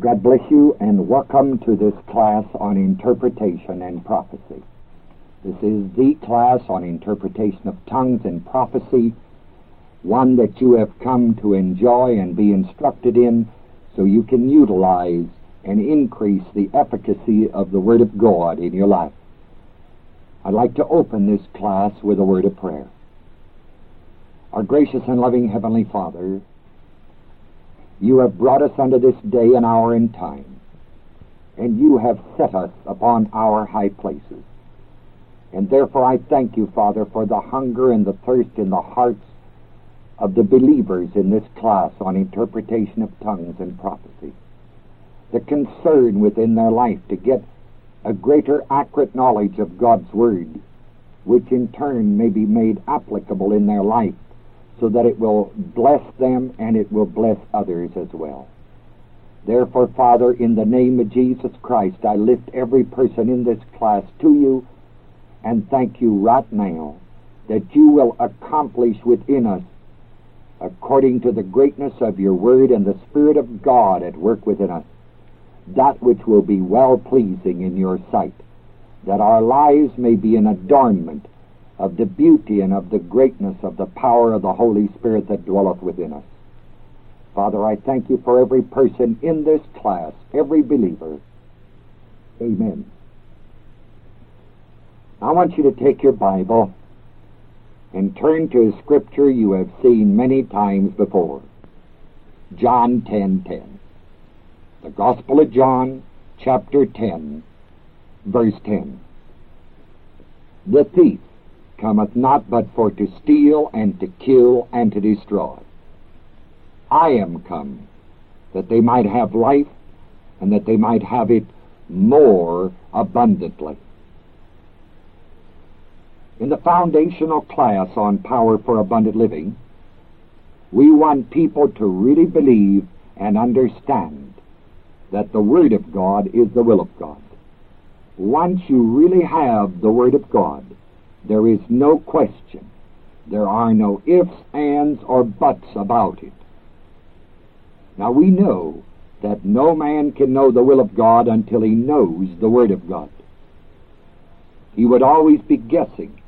God bless you and welcome to this class on interpretation and prophecy. This is the class on interpretation of tongues and prophecy, one that you have come to enjoy and be instructed in so you can utilize and increase the efficacy of the Word of God in your life. I'd like to open this class with a word of prayer. Our gracious and loving Heavenly Father, you have brought us unto this day and hour and time, and you have set us upon our high places. And therefore I thank you, Father, for the hunger and the thirst in the hearts of the believers in this class on interpretation of tongues and prophecy. The concern within their life to get a greater accurate knowledge of God's Word, which in turn may be made applicable in their life so that it will bless them and it will bless others as well. Therefore, Father, in the name of Jesus Christ, I lift every person in this class to you and thank you right now that you will accomplish within us, according to the greatness of your word and the Spirit of God at work within us, that which will be well pleasing in your sight, that our lives may be an adornment of the beauty and of the greatness of the power of the Holy Spirit that dwelleth within us. Father, I thank you for every person in this class, every believer. Amen. I want you to take your Bible and turn to a scripture you have seen many times before. John 10:10. 10, 10. The Gospel of John, chapter 10, verse 10. The thief cometh not but for to steal and to kill and to destroy. I am come that they might have life and that they might have it more abundantly. In the foundational class on power for abundant living, we want people to really believe and understand that the Word of God is the will of God. Once you really have the Word of God, there is no question. There are no ifs, ands, or buts about it. Now we know that no man can know the will of God until he knows the Word of God. He would always be guessing,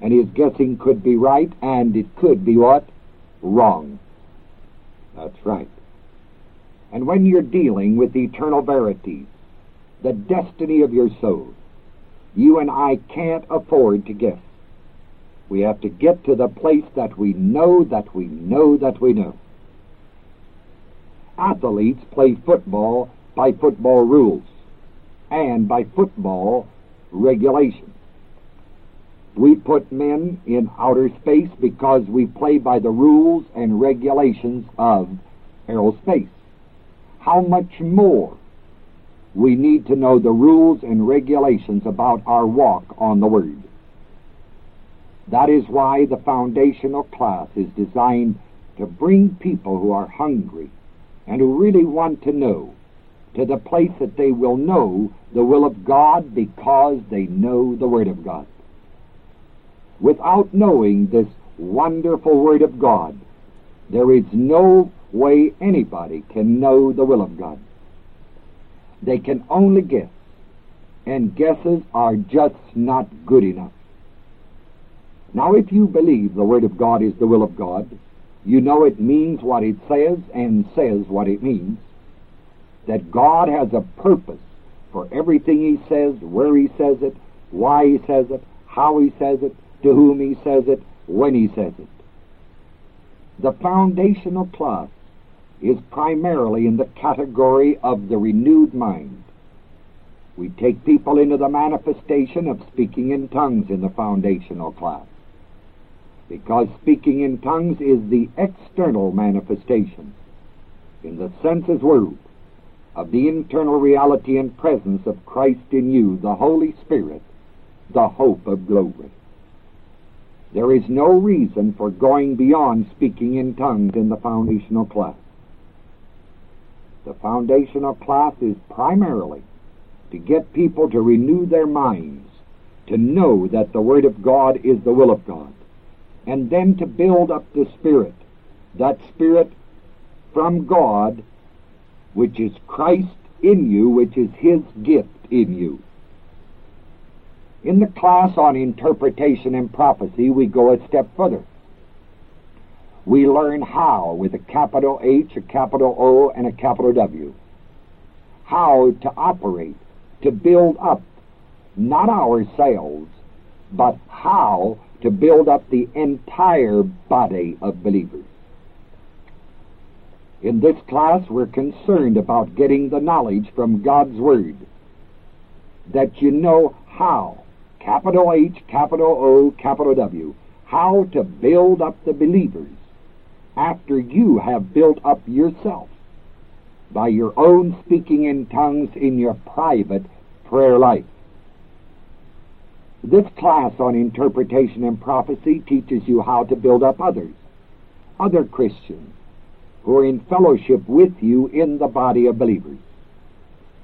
and his guessing could be right, and it could be what? Wrong. That's right. And when you're dealing with eternal verities, the destiny of your soul, you and I can't afford to guess. We have to get to the place that we know that we know that we know. Athletes play football by football rules and by football regulations. We put men in outer space because we play by the rules and regulations of aerospace. How much more we need to know the rules and regulations about our walk on the Word. That is why the foundational class is designed to bring people who are hungry and who really want to know to the place that they will know the will of God because they know the Word of God. Without knowing this wonderful Word of God, there is no way anybody can know the will of God. They can only guess. And guesses are just not good enough. Now, if you believe the Word of God is the will of God, you know it means what it says and says what it means. That God has a purpose for everything He says, where He says it, why He says it, how He says it, to whom He says it, when He says it. The foundational class is primarily in the category of the renewed mind. We take people into the manifestation of speaking in tongues in the foundational class. Because speaking in tongues is the external manifestation, in the senses world, of the internal reality and presence of Christ in you, the Holy Spirit, the hope of glory. There is no reason for going beyond speaking in tongues in the foundational class. The foundation of class is primarily to get people to renew their minds, to know that the Word of God is the will of God, and then to build up the Spirit, that Spirit from God which is Christ in you, which is His gift in you. In the class on interpretation and prophecy, we go a step further. We learn how, with a capital H, a capital O, and a capital W, how to operate, to build up, not ourselves, but how to build up the entire body of believers. In this class, we're concerned about getting the knowledge from God's Word. That you know how, capital H, capital O, capital W, how to build up the believers after you have built up yourself by your own speaking in tongues in your private prayer life. This class on interpretation and prophecy teaches you how to build up others, other Christians, who are in fellowship with you in the body of believers.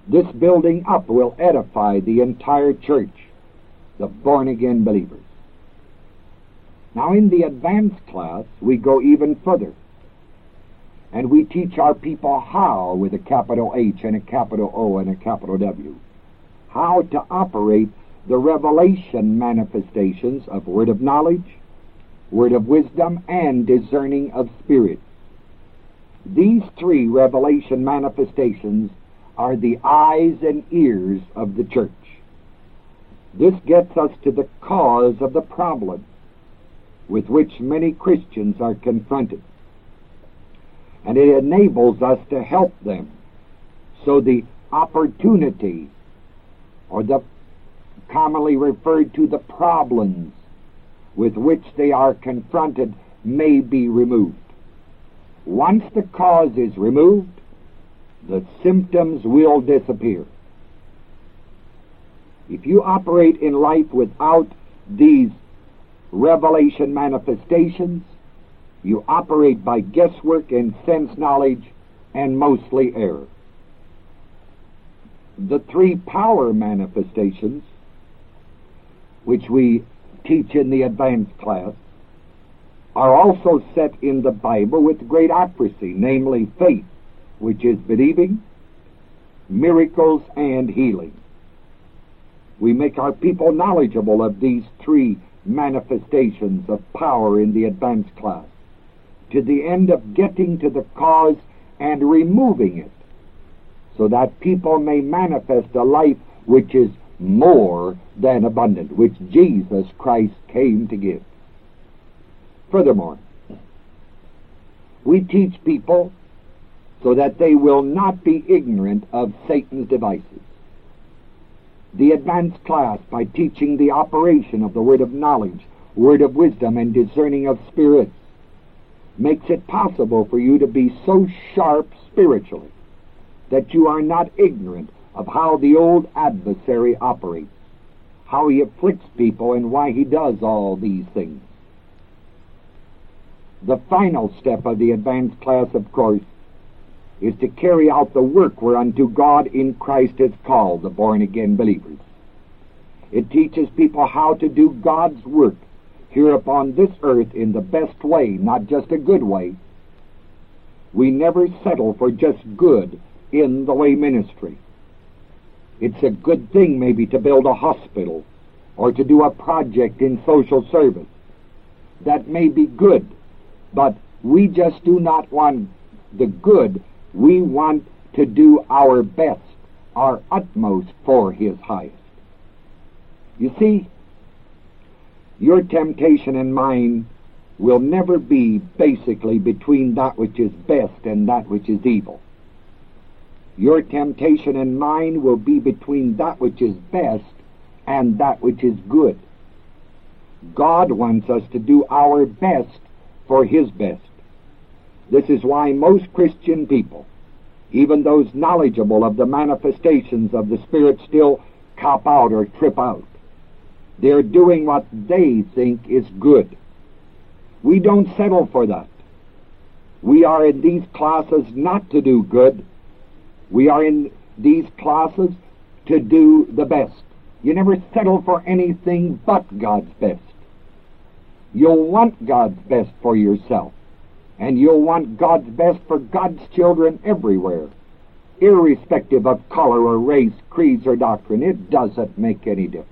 This building up will edify the entire church, the born again believers. Now, in the advanced class, we go even further. And we teach our people how, with a capital H and a capital O and a capital W, how to operate the revelation manifestations of word of knowledge, word of wisdom, and discerning of spirits. These three revelation manifestations are the eyes and ears of the church. This gets us to the cause of the problem with which many Christians are confronted. And it enables us to help them. So the opportunity, or the commonly referred to the problems with which they are confronted, may be removed. Once the cause is removed, the symptoms will disappear. If you operate in life without these revelation manifestations, you operate by guesswork and sense knowledge and mostly error. The three power manifestations, which we teach in the advanced class, are also set in the Bible with great accuracy, namely faith, which is believing, miracles, and healing. We make our people knowledgeable of these three manifestations of power in the advanced class to the end of getting to the cause and removing it so that people may manifest a life which is more than abundant, which Jesus Christ came to give. Furthermore, we teach people so that they will not be ignorant of Satan's devices. The advanced class, by teaching the operation of the word of knowledge, word of wisdom, and discerning of spirits, makes it possible for you to be so sharp spiritually that you are not ignorant of how the old adversary operates, how he afflicts people, and why he does all these things. The final step of the advanced class, of course, is to carry out the work whereunto God in Christ has called the born again believers. It teaches people how to do God's work here upon this earth in the best way, not just a good way. We never settle for just good in the way ministry. It's a good thing maybe to build a hospital or to do a project in social service. That may be good. But we just do not want the good. We want to do our best, our utmost for His highest. You see, your temptation and mine will never be basically between that which is best and that which is evil. Your temptation and mine will be between that which is best and that which is good. God wants us to do our best for his best. This is why most Christian people, even those knowledgeable of the manifestations of the Spirit, still cop out or trip out. They're doing what they think is good. We don't settle for that. We are in these classes not to do good. We are in these classes to do the best. You never settle for anything but God's best. You'll want God's best for yourself. And you'll want God's best for God's children everywhere. irrespective of color or race, creeds or doctrine. It doesn't make any difference.